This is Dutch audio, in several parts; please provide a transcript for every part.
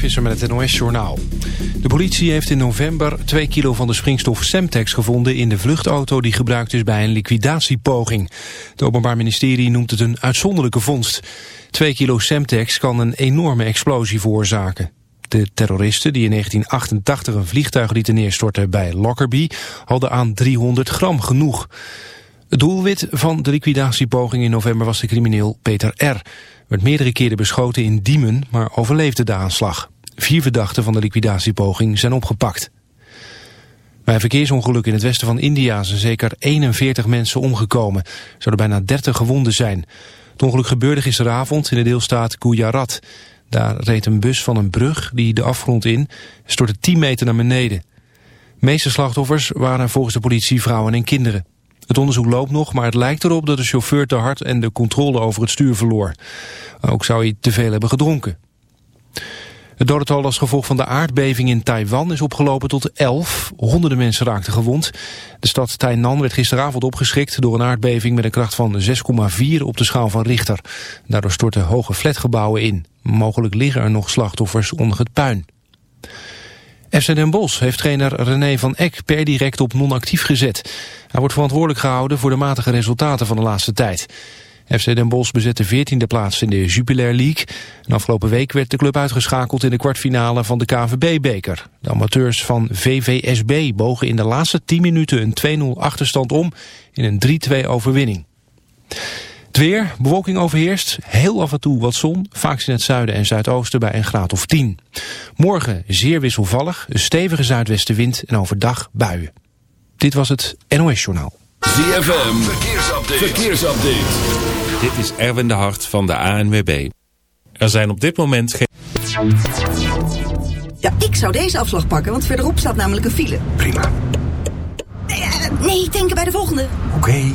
Mark met het NOS-journaal. De politie heeft in november 2 kilo van de springstof Semtex gevonden... in de vluchtauto die gebruikt is bij een liquidatiepoging. Het Openbaar Ministerie noemt het een uitzonderlijke vondst. 2 kilo Semtex kan een enorme explosie veroorzaken. De terroristen die in 1988 een vliegtuig lieten neerstorten bij Lockerbie... hadden aan 300 gram genoeg. Het doelwit van de liquidatiepoging in november was de crimineel Peter R., werd meerdere keren beschoten in Diemen, maar overleefde de aanslag. Vier verdachten van de liquidatiepoging zijn opgepakt. Bij een verkeersongeluk in het westen van India zijn zeker 41 mensen omgekomen. Zouden bijna 30 gewonden zijn. Het ongeluk gebeurde gisteravond in de deelstaat Gujarat. Daar reed een bus van een brug die de afgrond in stortte 10 meter naar beneden. De meeste slachtoffers waren volgens de politie vrouwen en kinderen. Het onderzoek loopt nog, maar het lijkt erop dat de chauffeur te hard en de controle over het stuur verloor. Ook zou hij te veel hebben gedronken. Het dodental als gevolg van de aardbeving in Taiwan is opgelopen tot 11. Honderden mensen raakten gewond. De stad Tainan werd gisteravond opgeschrikt door een aardbeving met een kracht van 6,4 op de schaal van Richter. Daardoor stortten hoge flatgebouwen in. Mogelijk liggen er nog slachtoffers onder het puin. FC Den Bosch heeft trainer René van Eck per direct op non-actief gezet. Hij wordt verantwoordelijk gehouden voor de matige resultaten van de laatste tijd. FC Den Bosch bezette 14e plaats in de Jupiler League. En afgelopen week werd de club uitgeschakeld in de kwartfinale van de KVB-beker. De amateurs van VVSB bogen in de laatste 10 minuten een 2-0 achterstand om in een 3-2 overwinning. Het weer, bewolking overheerst, heel af en toe wat zon, vaak in het zuiden en zuidoosten bij een graad of 10. Morgen zeer wisselvallig, een stevige zuidwestenwind en overdag buien. Dit was het NOS Journaal. ZFM, verkeersupdate. verkeersupdate. Dit is Erwin de Hart van de ANWB. Er zijn op dit moment geen... Ja, ik zou deze afslag pakken, want verderop staat namelijk een file. Prima. Nee, uh, nee denken bij de volgende. Oké.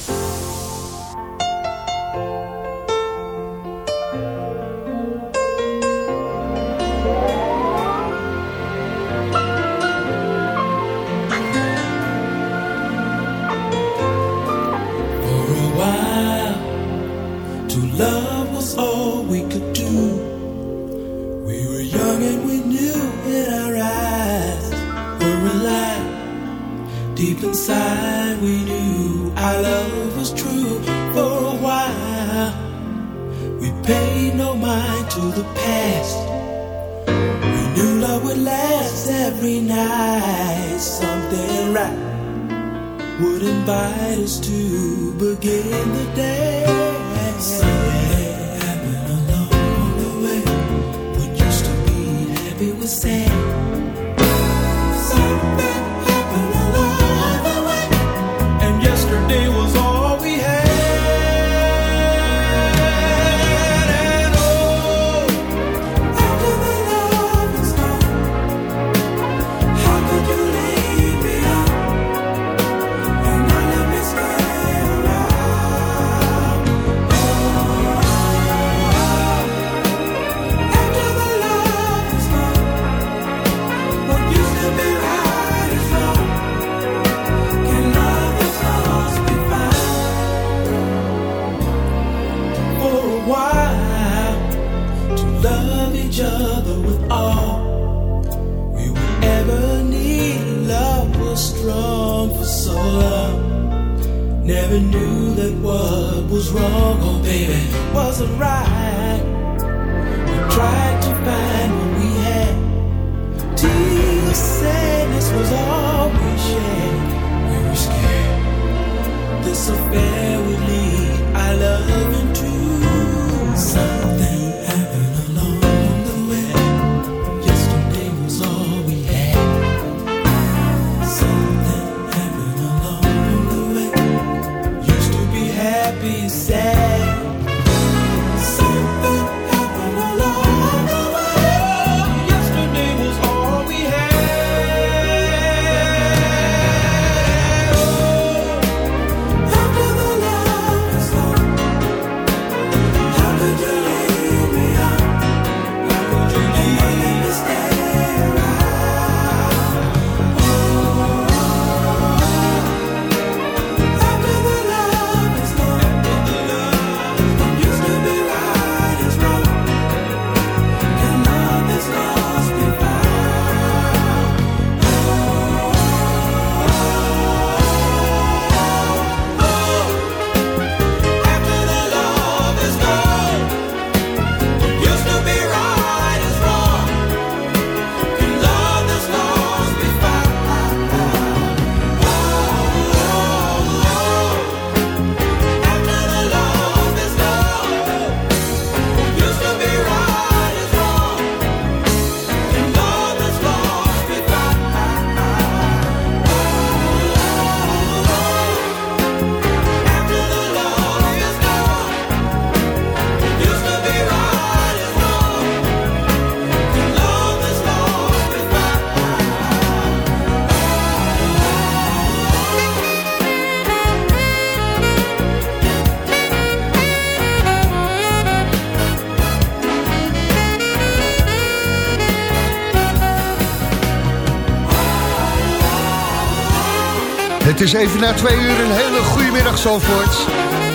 Het is even na twee uur een hele goede middag Zandvoort.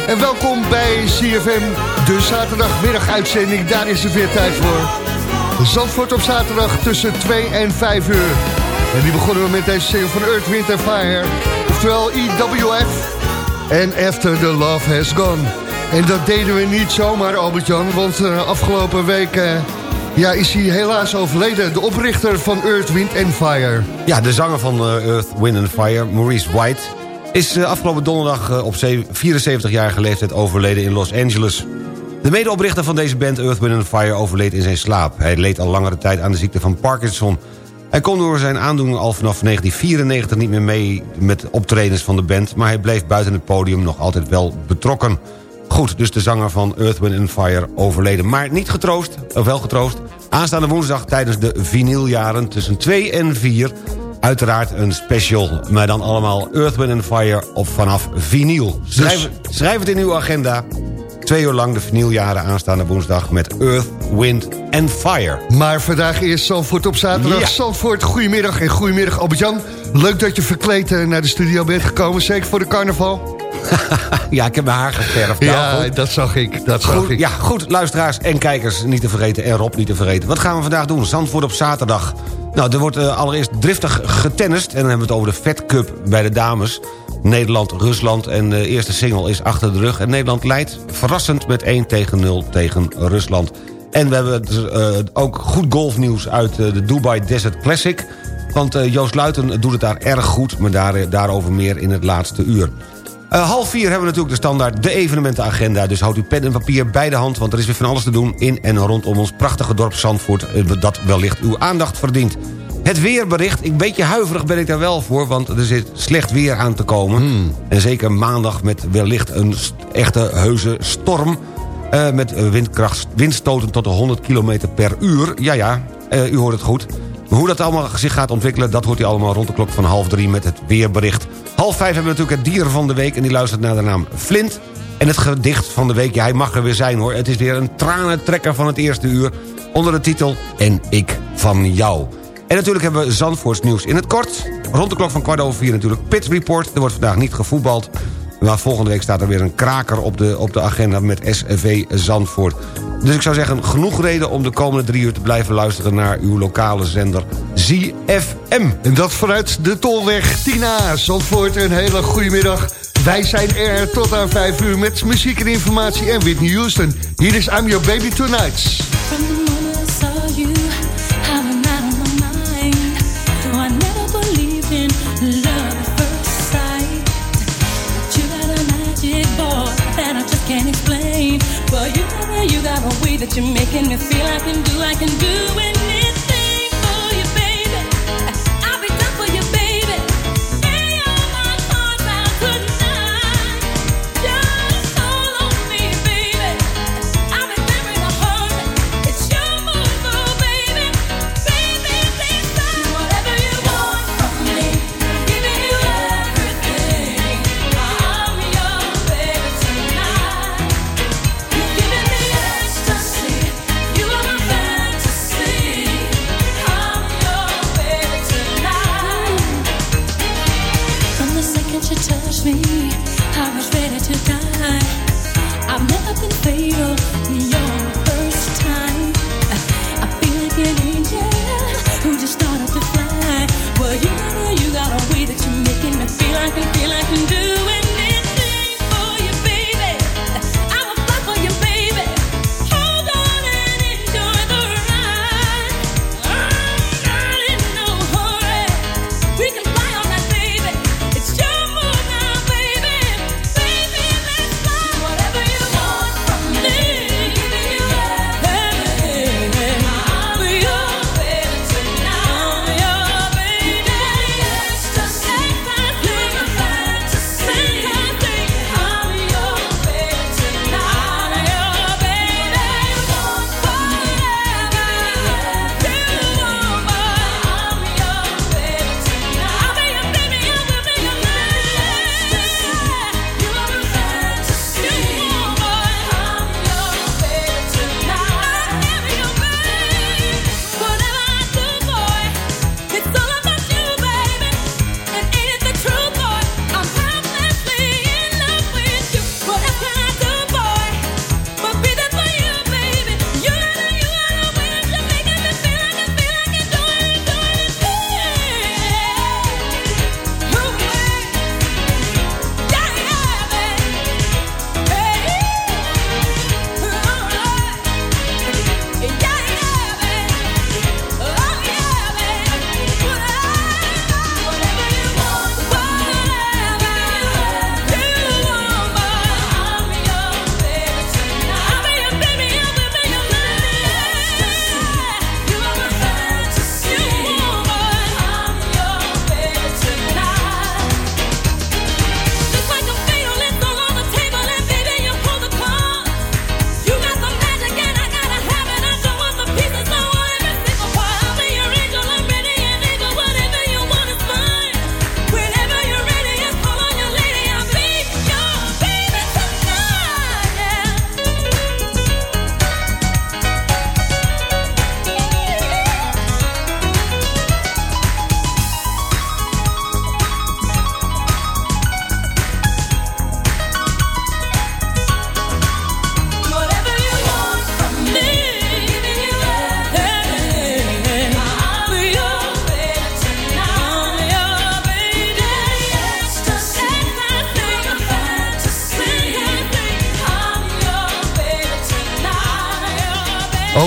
En welkom bij CFM, de zaterdagmiddag uitzending. Daar is het weer tijd voor. Zandvoort op zaterdag tussen 2 en 5 uur. En die begonnen we met deze single van Earth, Wind Fire. Oftewel IWF. En After the Love Has Gone. En dat deden we niet zomaar, Albert-Jan. Want eh, afgelopen week eh, ja, is hij helaas overleden. De oprichter van Earth, Wind Fire. Ja, de zanger van eh, Earth, Wind and Fire, Maurice White... is eh, afgelopen donderdag eh, op ze- 74-jarige leeftijd overleden in Los Angeles. De medeoprichter van deze band Earth, Wind and Fire overleed in zijn slaap. Hij leed al langere tijd aan de ziekte van Parkinson. Hij kon door zijn aandoening al vanaf 1994 niet meer mee met optredens van de band... maar hij bleef buiten het podium nog altijd wel betrokken. Goed, dus de zanger van Earth, Wind and Fire overleden. Maar niet getroost, of wel getroost. Aanstaande woensdag tijdens de vinyljaren tussen 2 en 4... uiteraard een special, maar dan allemaal Earth, Wind and Fire of vanaf vinyl. Schrijf, schrijf het in uw agenda. Twee uur lang de vinyljaren aanstaande woensdag met Earth, Wind and Fire. Maar vandaag eerst Zandvoort op zaterdag. Ja. Zandvoort, goedemiddag en goedemiddag Albert-Jan. Leuk dat je verkleed eh, naar de studio bent gekomen. Zeker voor de carnaval. Ja, ik heb mijn haar geverfd. Nou, Ja, goed. dat zag ik. Dat zag Goed, ik. ja, goed, luisteraars en kijkers niet te vergeten... en Rob niet te vergeten. Wat gaan we vandaag doen? Zandvoort op zaterdag. Nou, er wordt eh, allereerst driftig getennist... en dan hebben we het over de Fed Cup bij de dames. Nederland, Rusland en de eerste single is achter de rug. En Nederland leidt verrassend met 1 tegen 0 tegen Rusland. En we hebben eh, ook goed golfnieuws uit eh, de Dubai Desert Classic... want Joost Luiten doet het daar erg goed... maar daar, daarover meer in het laatste uur. Eh, half vier hebben we natuurlijk de standaard, de evenementenagenda. Dus houd uw pen en papier bij de hand... want er is weer van alles te doen in en rondom ons prachtige dorp Zandvoort... eh, dat wellicht uw aandacht verdient. Het weerbericht, een beetje huiverig ben ik daar wel voor... want er zit slecht weer aan te komen. En zeker maandag met wellicht een echte heuse storm... eh, met windkracht, windstoten tot de 100 km per uur. Ja, ja, u hoort het goed. Maar hoe dat allemaal zich gaat ontwikkelen... dat hoort u allemaal rond de klok van half drie met het weerbericht. Half vijf hebben we natuurlijk het dier van de week... en die luistert naar de naam Flint. En het gedicht van de week, ja, hij mag er weer zijn hoor. Het is weer een tranentrekker van het eerste uur... onder de titel En ik van jou. En natuurlijk hebben we Zandvoorts nieuws in het kort. Rond de klok van kwart over vier natuurlijk Pit Report. Er wordt vandaag niet gevoetbald. Maar volgende week staat er weer een kraker op de, op de agenda met SV Zandvoort. Dus ik zou zeggen, genoeg reden om de komende drie uur te blijven luisteren... naar uw lokale zender ZFM. En dat vanuit de Tolweg Tina Zandvoort. Een hele goede middag. Wij zijn er tot aan 5 uur met muziek en informatie en Whitney Houston. Hier is I'm Your Baby Tonight. you got a way that you're making me feel I can do, I can do it.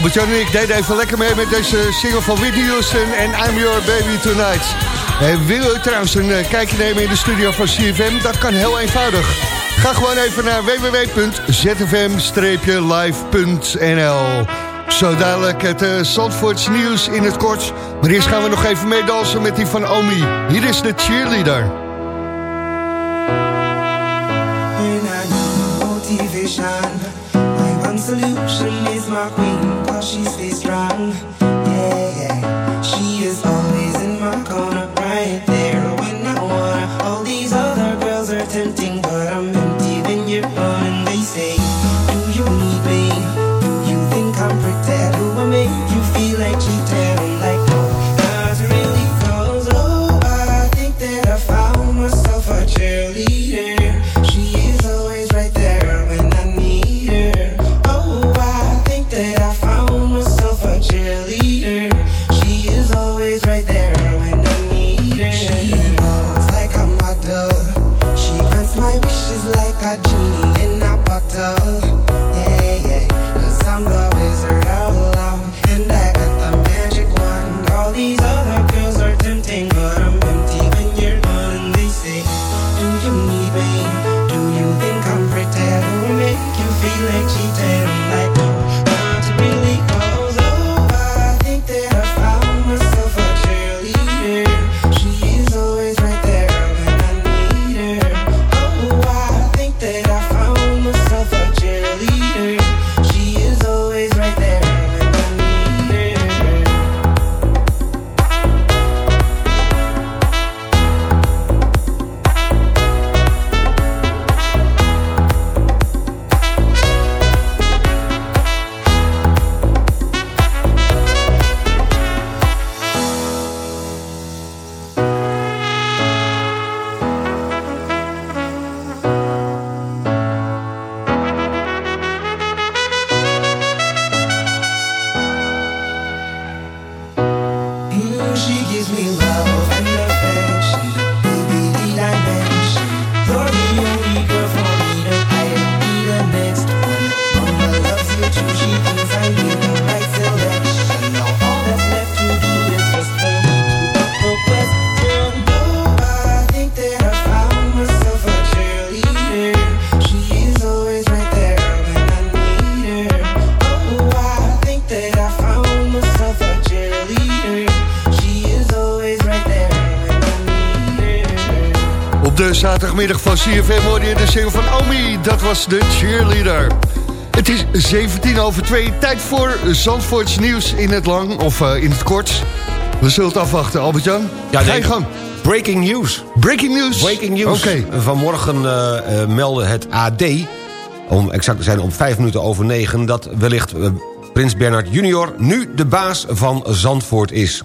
Want Jan en ik deden even lekker mee met deze single van Whitney Houston en I'm Your Baby Tonight. En wil u trouwens een eh, kijkje nemen in de studio van CFM? Dat kan heel eenvoudig. Ga gewoon even naar www.zfm-live.nl Zo dadelijk het uh, nieuws in het kort. Maar eerst gaan we nog even meedansen met die van Omi. Hier is de cheerleader. My is my queen. she stays strong. De zaterdagmiddag van CFM hoorde je de single van Omi. Dat was de cheerleader. Het is 17 over 2. Tijd voor Zandvoorts nieuws in het lang of uh, in het kort. We zullen het afwachten, Albert-Jan. Ja, Ga je gang. Breaking news. Breaking news. Breaking news. Oké. Vanmorgen uh, meldde het AD, om exact te zijn om vijf minuten over negen... dat wellicht uh, Prins Bernhard junior nu de baas van Zandvoort is.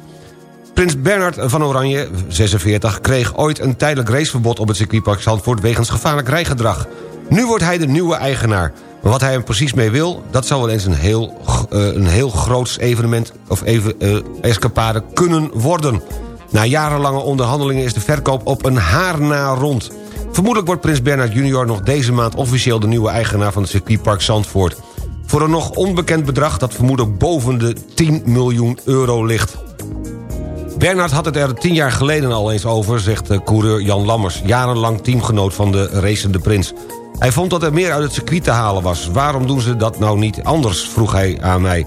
Prins Bernhard van Oranje, 46, kreeg ooit een tijdelijk raceverbod op het circuitpark Zandvoort wegens gevaarlijk rijgedrag. Nu wordt hij de nieuwe eigenaar. Maar wat hij er precies mee wil, dat zou wel eens een heel, uh, een heel groots evenement of even, uh, escapade kunnen worden. Na jarenlange onderhandelingen is de verkoop op een haar na rond. Vermoedelijk wordt Prins Bernhard junior nog deze maand officieel de nieuwe eigenaar van het circuitpark Zandvoort. Voor een nog onbekend bedrag dat vermoedelijk boven de 10 miljoen euro ligt. Bernhard had het er tien jaar geleden al eens over, zegt coureur Jan Lammers... jarenlang teamgenoot van de racende prins. Hij vond dat er meer uit het circuit te halen was. Waarom doen ze dat nou niet anders, vroeg hij aan mij.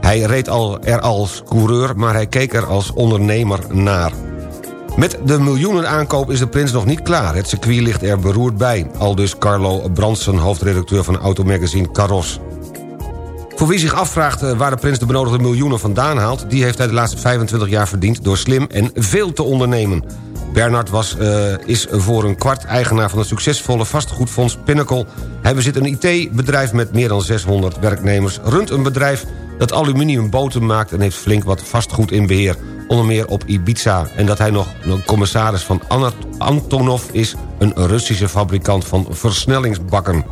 Hij reed al er als coureur, maar hij keek er als ondernemer naar. Met de miljoenen aankoop is de prins nog niet klaar. Het circuit ligt er beroerd bij. Aldus Carlo Brandsen, hoofdredacteur van automagazine Carros. Voor wie zich afvraagt eh, waar de prins de benodigde miljoenen vandaan haalt... die heeft hij de laatste 25 jaar verdiend door slim en veel te ondernemen. Bernard was, uh, is voor een kwart eigenaar van het succesvolle vastgoedfonds Pinnacle. Hij bezit een IT-bedrijf met meer dan 600 werknemers... runt een bedrijf dat aluminiumboten maakt... en heeft flink wat vastgoed in beheer, onder meer op Ibiza. En dat hij nog een commissaris van Antonov is... een Russische fabrikant van versnellingsbakken.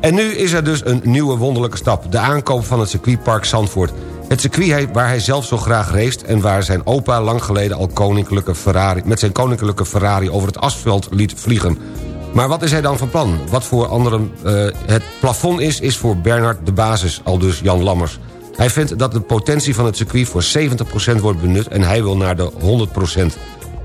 En nu is er dus een nieuwe wonderlijke stap. De aankoop van het circuitpark Zandvoort. Het circuit waar hij zelf zo graag race... en waar zijn opa lang geleden al koninklijke Ferrari, met zijn koninklijke Ferrari over het asfalt liet vliegen. Maar wat is hij dan van plan? Wat voor anderen uh, het plafond is, is voor Bernhard de basis, al dus Jan Lammers. Hij vindt dat de potentie van het circuit voor 70% wordt benut... en hij wil naar de 100%.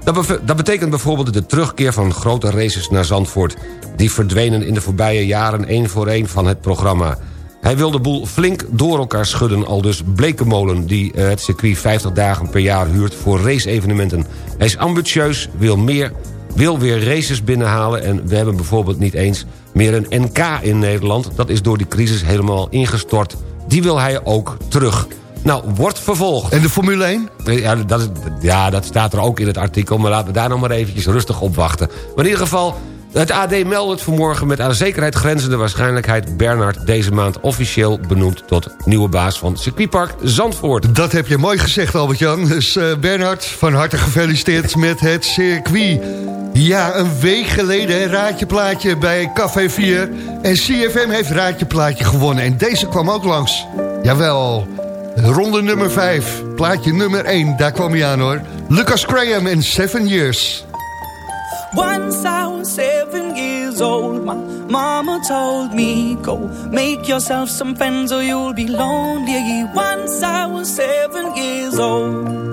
Dat, dat, betekent bijvoorbeeld de terugkeer van grote races naar Zandvoort... die verdwenen in de voorbije jaren één voor één van het programma. Hij wil de boel flink door elkaar schudden, al dus Blekemolen... die het circuit 50 dagen per jaar huurt voor race-evenementen. Hij is ambitieus, wil, meer, wil weer races binnenhalen... en we hebben bijvoorbeeld niet eens meer een NK in Nederland. Dat is door die crisis helemaal ingestort. Die wil hij ook terug. Nou, wordt vervolgd. En de Formule 1? Ja dat, is, ja, dat staat er ook in het artikel... maar laten we daar nog maar eventjes rustig op wachten. Maar in ieder geval, het AD meldt het vanmorgen... met aan zekerheid grenzende waarschijnlijkheid... Bernard deze maand officieel benoemd... tot nieuwe baas van circuitpark Zandvoort. Dat heb je mooi gezegd, Albert-Jan. Dus uh, Bernard, van harte gefeliciteerd met het circuit. Ja, een week geleden Raadje Plaatje bij Café 4. En CFM heeft Raadje Plaatje gewonnen. En deze kwam ook langs. Jawel... Ronde nummer 5, plaatje nummer 1, daar kwam hij aan hoor. Lucas Graham in 7 Years. Once I was seven years old, my mama told me, Go make yourself some friends or you'll be lonely. Once I was seven years old.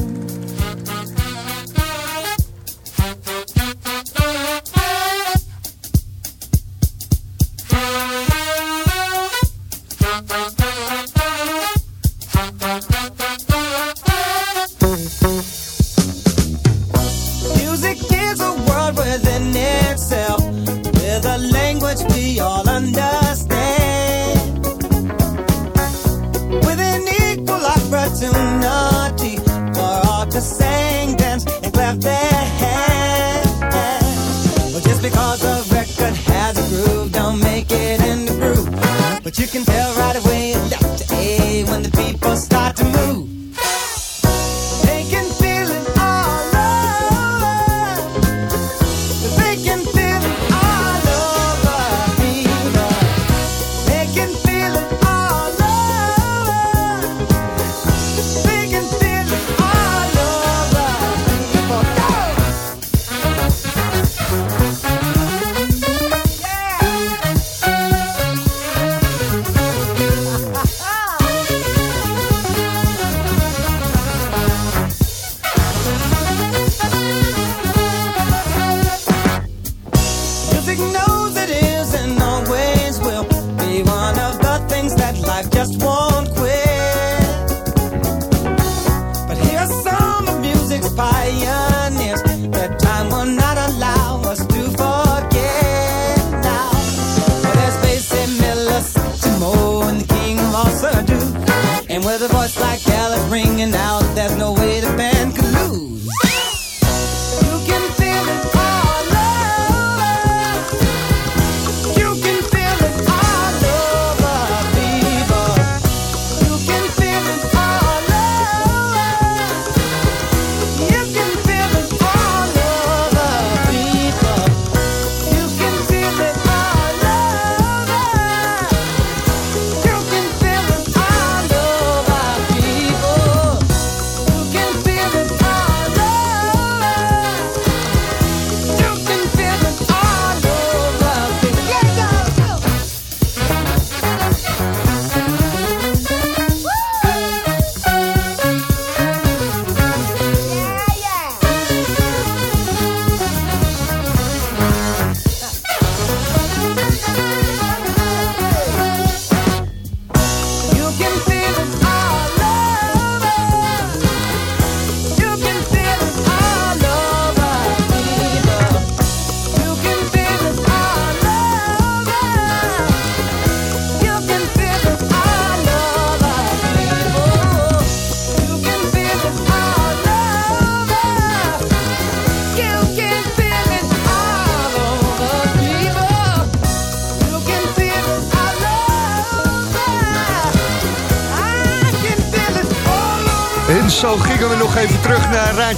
You can tell right away it left A when the people start.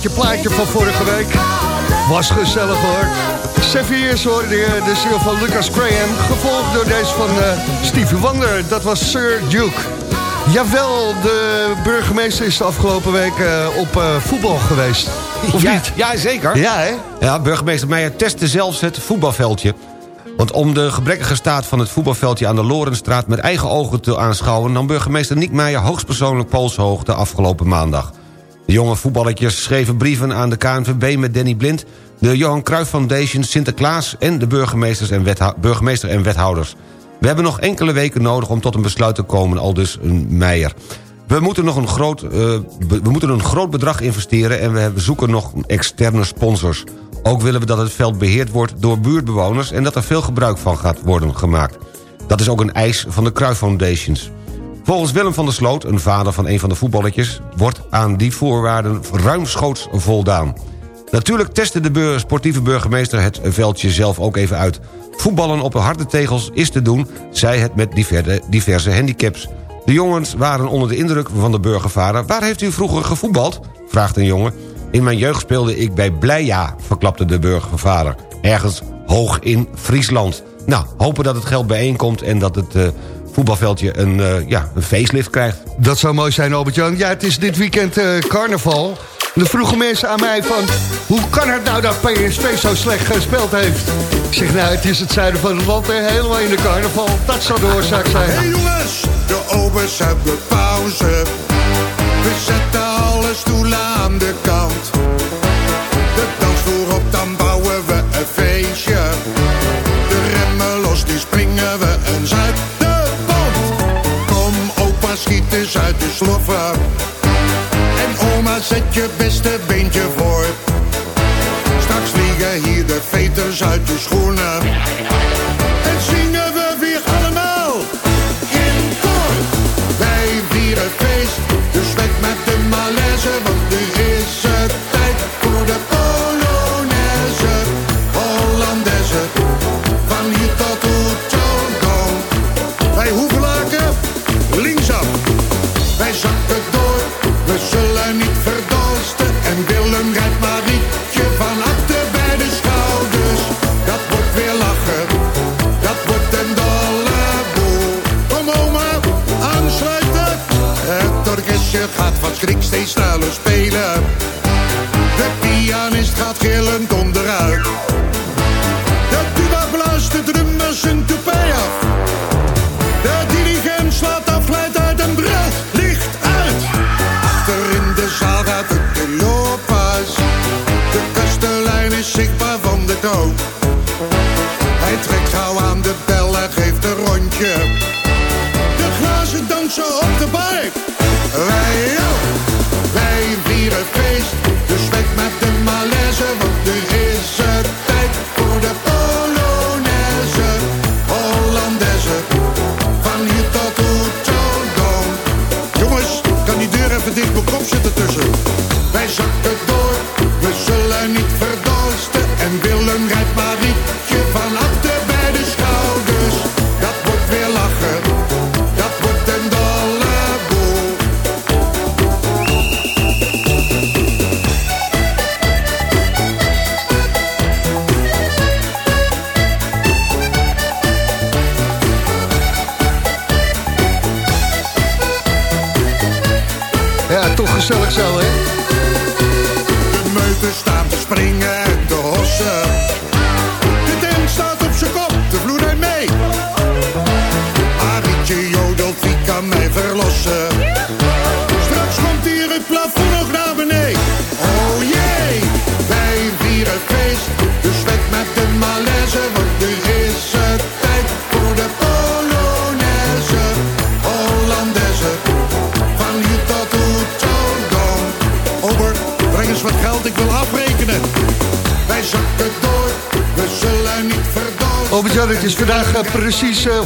Je plaatje van vorige week. Was gezellig hoor. Seviers hoorde de single van Lucas Graham. Gevolgd door deze van uh, Stevie Wonder. Dat was Sir Duke. Jawel, de burgemeester is de afgelopen week eh, op eh, voetbal geweest. Of ja, niet? Ja, zeker. Ja, hè? Ja, burgemeester Meijer testte zelfs het voetbalveldje. Want om de gebrekkige staat van het voetbalveldje aan de Lorenstraat... met eigen ogen te aanschouwen... nam burgemeester Nick Meijer hoogstpersoonlijk polshoog de afgelopen maandag. De jonge voetballetjes schreven brieven aan de KNVB met Danny Blind... de Johan Cruijff Foundation, Sinterklaas en de burgemeesters en burgemeester en wethouders. We hebben nog enkele weken nodig om tot een besluit te komen, al dus een Meijer. We moeten, nog een groot, eh, we moeten een groot bedrag investeren en we zoeken nog externe sponsors. Ook willen we dat het veld beheerd wordt door buurtbewoners... en dat er veel gebruik van gaat worden gemaakt. Dat is ook een eis van de Cruijff Foundations. Volgens Willem van der Sloot, een vader van een van de voetballetjes... wordt aan die voorwaarden ruimschoots voldaan. Natuurlijk testte de sportieve burgemeester het veldje zelf ook even uit. Voetballen op harde tegels is te doen, zij het met diverse, handicaps. De jongens waren onder de indruk van de burgervader. Waar heeft u vroeger gevoetbald? vraagt een jongen. In mijn jeugd speelde ik bij Bleija, verklapte de burgervader. Ergens hoog in Friesland. Nou, hopen dat het geld bijeenkomt en dat het eh, voetbalveldje een, eh, ja, een facelift krijgt. Dat zou mooi zijn, Albert-Jan. Ja, het is dit weekend eh, carnaval. Er vroegen mensen aan mij van... hoe kan het nou dat PSV zo slecht gespeeld heeft? Ik zeg, nou, het is het zuiden van het land, hè, helemaal in de carnaval. Dat zou de oorzaak zijn. Hey jongens, de obers hebben pauze. We zetten alle stoelen aan de kant. De dansvloer op, dan uit de sloffen. En oma, zet je beste beentje voor. Straks vliegen hier de veters uit de schoenen. Zichtbaar van de koop. Hij trekt gauw aan de bel en geeft een rondje.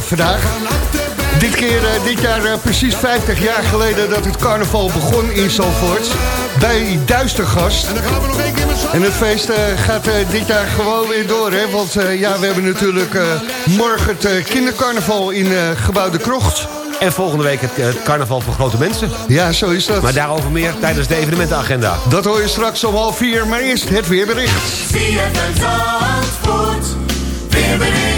Vandaag? Dit keer, eh, dit jaar eh, precies 50 jaar geleden dat het carnaval begon in Zalvoort. Bij Duistergast. En het feest eh, gaat dit jaar gewoon weer door, hè? Want eh, ja, we hebben natuurlijk eh, morgen het kindercarnaval in eh Gebouw de Krocht. En volgende week het, het carnaval voor grote mensen. Ja, zo is dat. Maar daarover meer tijdens de evenementenagenda. Dat hoor je straks om half vier, maar eerst het weerbericht.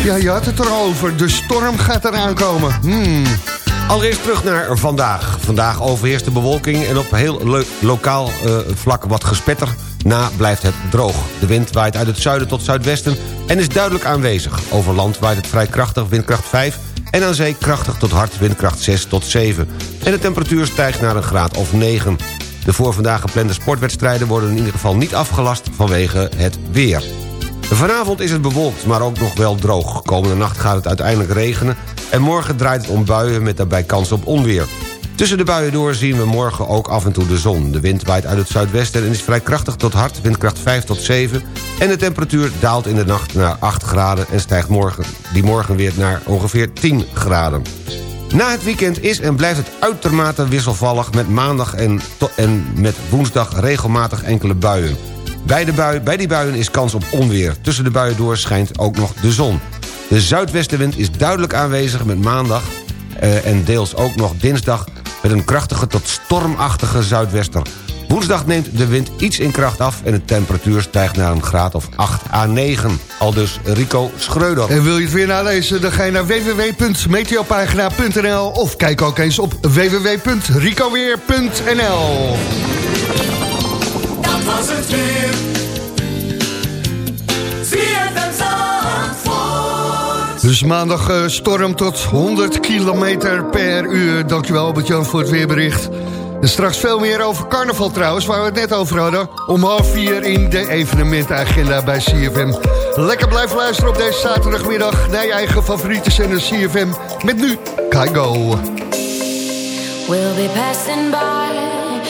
Ja, je had het er al over. De storm gaat eraan komen. Hmm. Allereerst terug naar vandaag. Vandaag overheerst de bewolking en op heel lokaal eh, vlak wat gespetter. Na blijft het droog. De wind waait uit het zuiden tot zuidwesten en is duidelijk aanwezig. Over land waait het vrij krachtig, windkracht 5... en aan zee krachtig tot hard, windkracht 6 tot 7. En de temperatuur stijgt naar een graad of 9. De voor vandaag geplande sportwedstrijden worden in ieder geval niet afgelast vanwege het weer. Vanavond is het bewolkt, maar ook nog wel droog. Komende nacht gaat het uiteindelijk regenen... en morgen draait het om buien met daarbij kans op onweer. Tussen de buien door zien we morgen ook af en toe de zon. De wind waait uit het zuidwesten en is vrij krachtig tot hard... windkracht 5 tot 7... en de temperatuur daalt in de nacht naar 8 graden... en stijgt morgen, die morgen weer naar ongeveer 10 graden. Na het weekend is en blijft het uitermate wisselvallig... met maandag en, en met woensdag regelmatig enkele buien. Bij, de bui, bij die buien is kans op onweer. Tussen de buien door schijnt ook nog de zon. De zuidwestenwind is duidelijk aanwezig met maandag... eh, en deels ook nog dinsdag... met een krachtige tot stormachtige zuidwester. Woensdag neemt de wind iets in kracht af... en de temperatuur stijgt naar een graad of 8 à 9. Al dus Rico Schreuder. En wil je het weer nalezen, dan ga je naar www.meteopagina.nl of kijk ook eens op www.ricoweer.nl was het weer. Dus maandag eh, storm tot 100 kilometer per uur. Dankjewel Albert-Jan voor het weerbericht. En straks veel meer over carnaval trouwens, waar we het net over hadden. Om half vier in de evenementenagenda bij CFM. Lekker blijven luisteren op deze zaterdagmiddag... naar je eigen favoriete zender CFM. Met nu Kaigo. We'll be passing by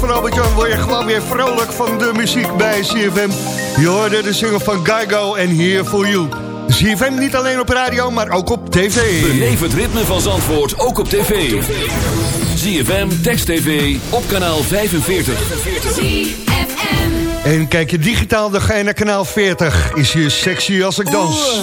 Van Albert-Jan... word je gewoon weer vrolijk van de muziek bij CFM. Je hoorde de single van Geigo en Here For You. CFM niet alleen op radio, maar ook op tv. Beleef het ritme van Zandvoort, ook op tv. ZFM, Text TV, op kanaal 45. En kijk je digitaal, dan ga je naar kanaal 40. Is hier sexy als ik dans.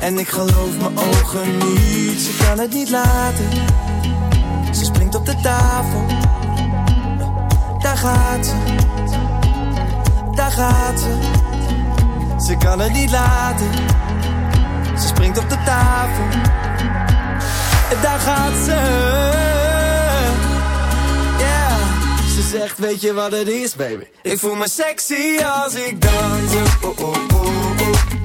En ik geloof mijn ogen niet, ze kan het niet laten. Ze springt op de tafel, daar gaat ze, daar gaat ze. Ze kan het niet laten. Ze springt op de tafel. Daar gaat ze. Ze zegt, weet je wat het is, baby? Ik voel me sexy als ik dans. Oh, oh, oh, oh,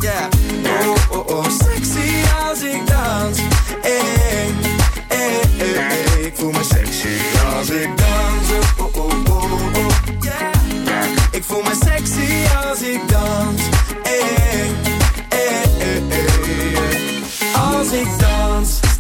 yeah. Oh, oh, oh, sexy als ik dans. Hey, hey, hey. Ik voel me sexy als ik dans. Oh, oh, oh, oh, yeah. Ik voel me sexy als ik dans. Als ik dans,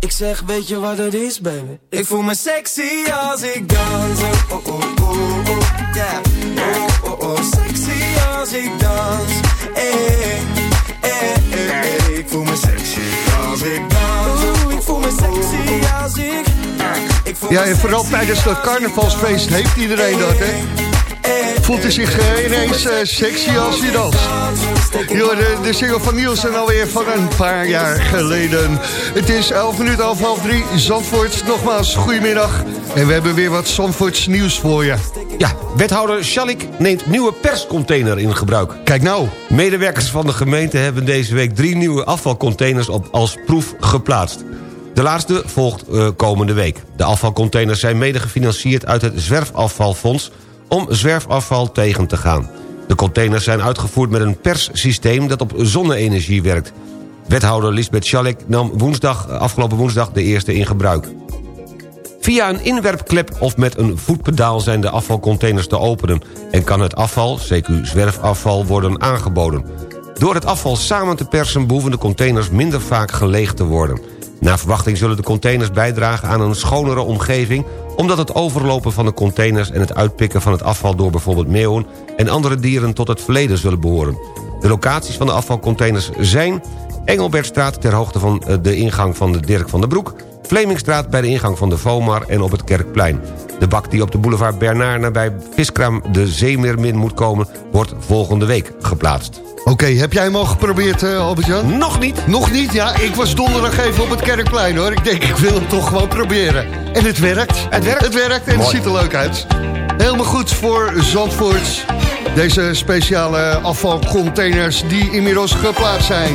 Ik zeg, weet je wat het is, baby? Ik voel me sexy als ik dans. Oh, oh, oh, oh, oh, yeah. Oh, oh, oh, sexy als ik dans. Hey, hey, hey. Ik voel me sexy als ik dans. Oeh, ik voel me sexy als ik... Ja, en vooral tijdens dat als carnavalsfeest heeft iedereen dat, hè? Voelt hij zich eh, ineens eh, sexy als hij danst. Yo, de, de single van Niels en alweer van een paar jaar geleden. Het is 11 minuten half half drie. Zandvoort, nogmaals, goedemiddag. En we hebben weer wat Zandvoorts nieuws voor je. Ja, wethouder Schalik neemt nieuwe perscontainer in gebruik. Kijk nou. Medewerkers van de gemeente hebben deze week drie nieuwe afvalcontainers op, als proef geplaatst. De laatste volgt eh, komende week. De afvalcontainers zijn mede gefinancierd uit het Zwerfafvalfonds... om zwerfafval tegen te gaan. De containers zijn uitgevoerd met een perssysteem dat op zonne-energie werkt. Wethouder Lisbeth Schalik nam woensdag, afgelopen woensdag de eerste in gebruik. Via een inwerpklep of met een voetpedaal zijn de afvalcontainers te openen... en kan het afval, CQ zwerfafval, worden aangeboden. Door het afval samen te persen behoeven de containers minder vaak geleegd te worden. Naar verwachting zullen de containers bijdragen aan een schonere omgeving... omdat het overlopen van de containers en het uitpikken van het afval... door bijvoorbeeld meeuwen en andere dieren tot het verleden zullen behoren. De locaties van de afvalcontainers zijn... Engelbertstraat ter hoogte van eh, de ingang van de Dirk van der Broek... Vlemingstraat bij de ingang van de Vomar en op het Kerkplein. De bak die op de boulevard Bernard nabij Viskraam de Zeemeermin moet komen... wordt volgende week geplaatst. Oké, heb jij hem al geprobeerd, uh, Albert-Jan? Nog niet. Nog niet? Ja, ik was donderdag even op het Kerkplein, hoor. Ik denk, ik wil hem toch gewoon proberen. En het werkt. Het werkt? Het werkt en Mooi. het ziet er leuk uit. Helemaal goed voor Zandvoort. Deze speciale afvalcontainers die inmiddels geplaatst zijn.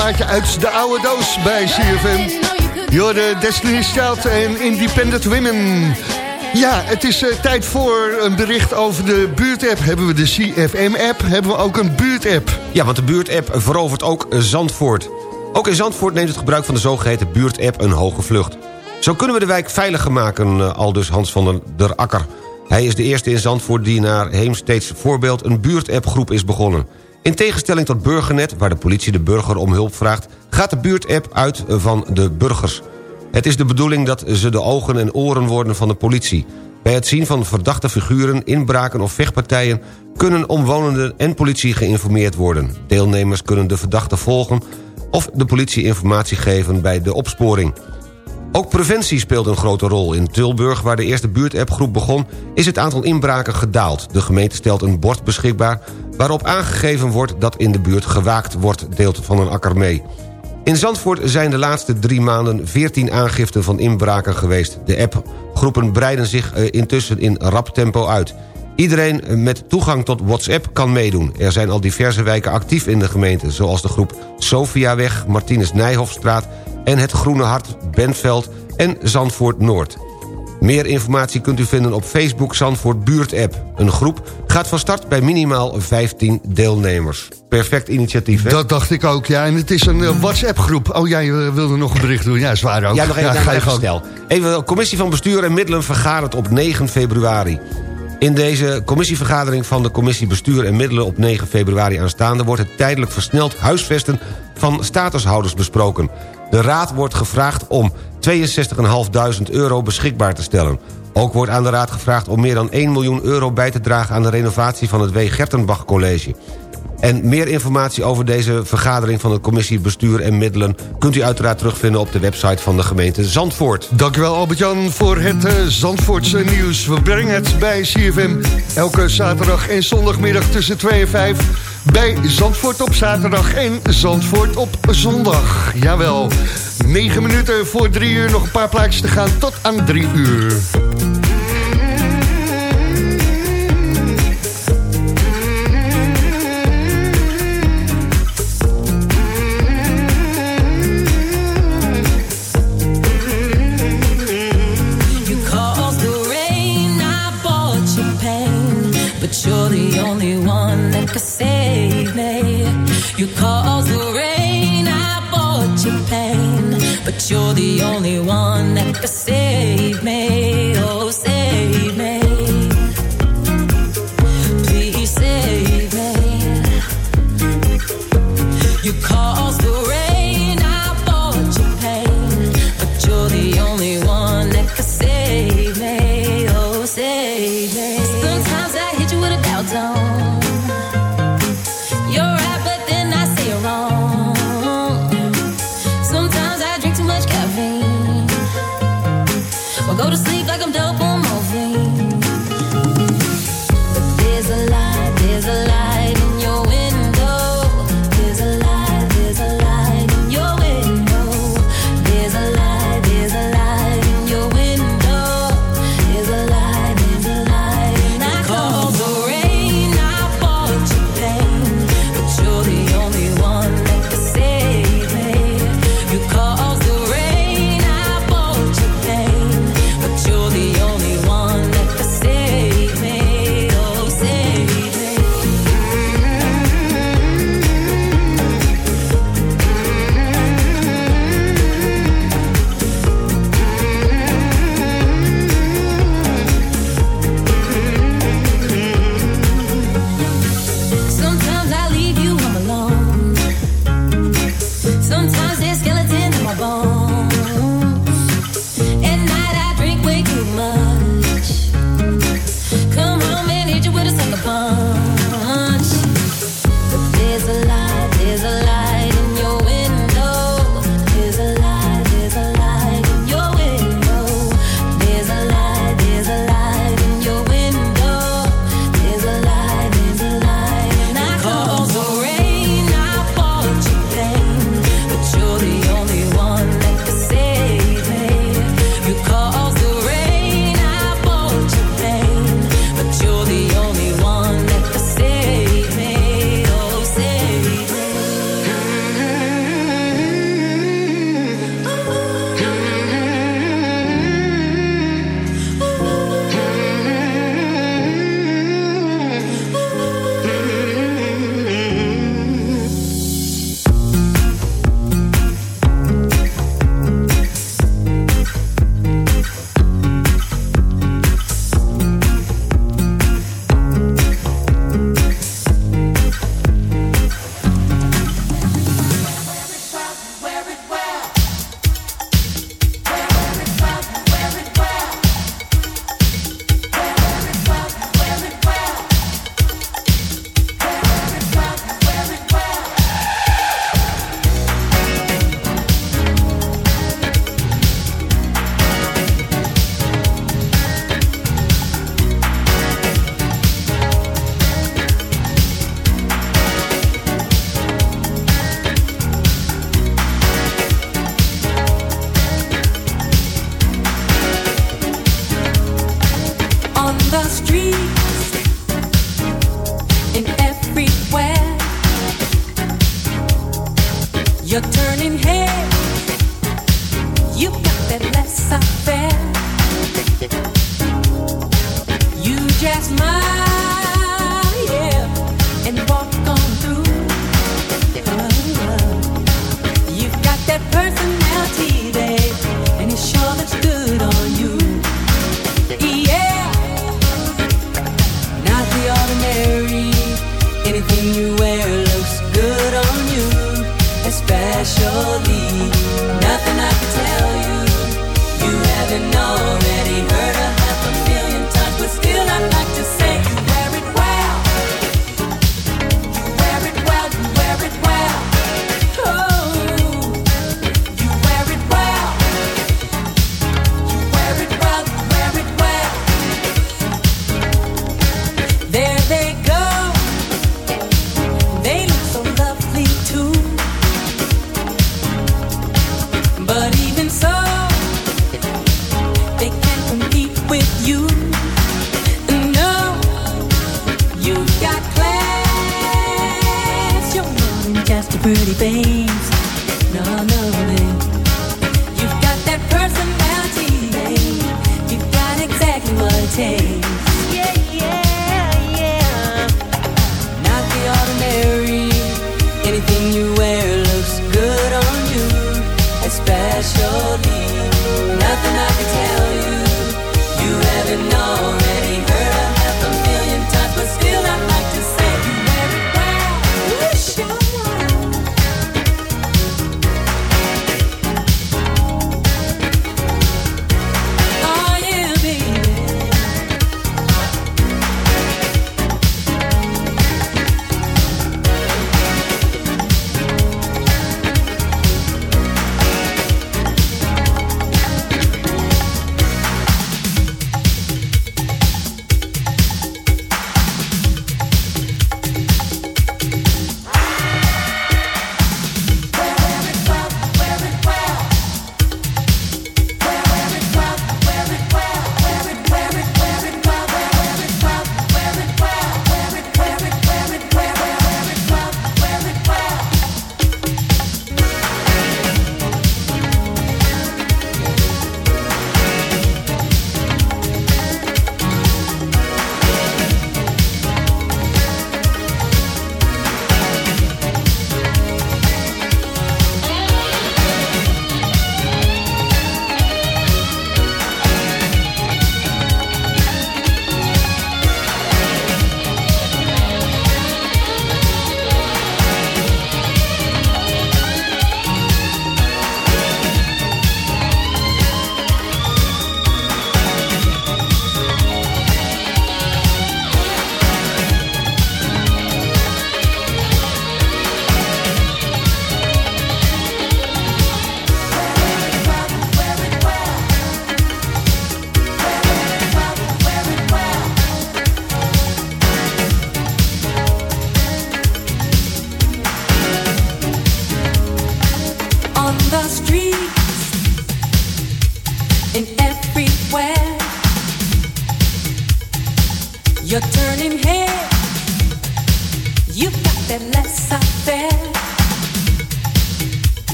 Plaatje uit de oude doos bij CFM. Jorde Destiny's Child en Independent Women. Ja, het is eh, tijd voor een bericht over de buurtapp. Hebben we de CFM-app, hebben we ook een buurtapp. Ja, want de buurtapp verovert ook Zandvoort. Ook in Zandvoort neemt het gebruik van de zogeheten buurtapp een hoge vlucht. Zo kunnen we de wijk veiliger maken, eh, aldus Hans van der Akker. Hij is de eerste in Zandvoort die naar Heemsteeds voorbeeld... een buurtappgroep is begonnen. In tegenstelling tot Burgernet, waar de politie de burger om hulp vraagt... gaat de buurtapp uit van de burgers. Het is de bedoeling dat ze de ogen en oren worden van de politie. Bij het zien van verdachte figuren, inbraken of vechtpartijen... kunnen omwonenden en politie geïnformeerd worden. Deelnemers kunnen de verdachte volgen... of de politie informatie geven bij de opsporing. Ook preventie speelt een grote rol. In Tilburg, waar de eerste buurtappgroep begon... is het aantal inbraken gedaald. De gemeente stelt een bord beschikbaar... waarop aangegeven wordt dat in de buurt gewaakt wordt... deelt Van een Akker mee. In Zandvoort zijn de laatste drie maanden 14 aangiften van inbraken geweest. De appgroepen breiden zich eh, intussen in rap tempo uit. Iedereen met toegang tot WhatsApp kan meedoen. Er zijn al diverse wijken actief in de gemeente... zoals de groep Sofiaweg, Martinus Nijhofstraat... en het Groene Hart, Bentveld en Zandvoort Noord. Meer informatie kunt u vinden op Facebook Zandvoort Buurtapp. Een groep gaat van start bij minimaal 15 deelnemers. Perfect initiatief, hè? Dat dacht ik ook, ja. En het is een eh, WhatsApp-groep. Oh, jij eh, wilde nog een bericht doen. Ja, zwaar ook. Ja, nog even, ja, even snel. Even, de commissie van Bestuur en Middelen vergadert op 9 februari. In deze commissievergadering van de commissie Bestuur en Middelen op 9 februari aanstaande... wordt het tijdelijk versneld huisvesten van statushouders besproken. De raad wordt gevraagd om 62.500 euro beschikbaar te stellen. Ook wordt aan de raad gevraagd om meer dan 1 miljoen euro bij te dragen... aan de renovatie van het W. Gertenbach College. En meer informatie over deze vergadering van de commissie Bestuur en Middelen... kunt u uiteraard terugvinden op de website van de gemeente Zandvoort. Dankjewel Albert-Jan voor het eh, Zandvoortse nieuws. We brengen het bij CFM elke zaterdag en zondagmiddag tussen 2 en 5... bij Zandvoort op zaterdag en Zandvoort op zondag. Jawel, 9 minuten voor 3 uur, nog een paar plaatjes te gaan tot aan 3 uur. But you're the only one that could save me.